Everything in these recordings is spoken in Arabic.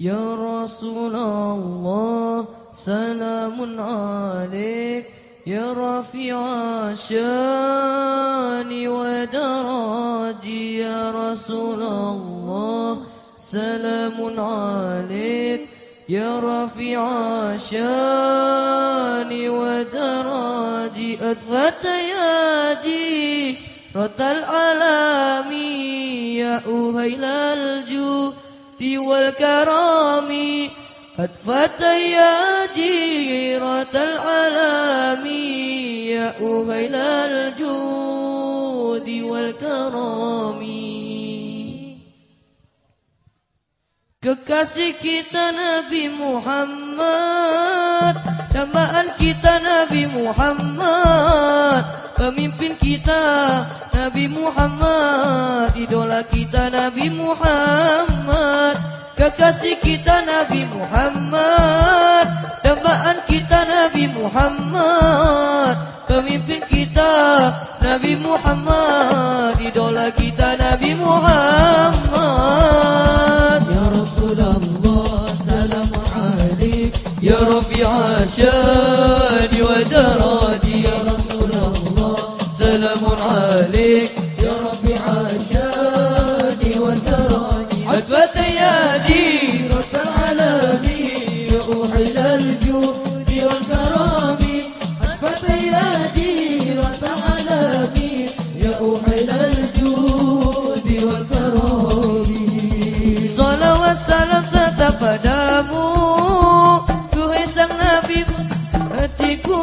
يا رسول الله سلام عليك. يا رفيع الشأن ودراجي يا رسول الله سلام عليك. يا رفيع الشأن ودراجي أدفت يدي رد العالم يا أهيل الجود والكرام أدفت يا جيرة العالم يا أهيل الجود والكرام. Kekasih kita Nabi Muhammad Dambaan kita Nabi Muhammad. Pemimpin kita Nabi Muhammad. Idola kita Nabi Muhammad. Kekasih kita Nabi Muhammad. Dambaan kita Nabi Muhammad padamu suhai sang nabi hatiku.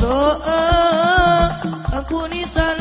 doa aku nisan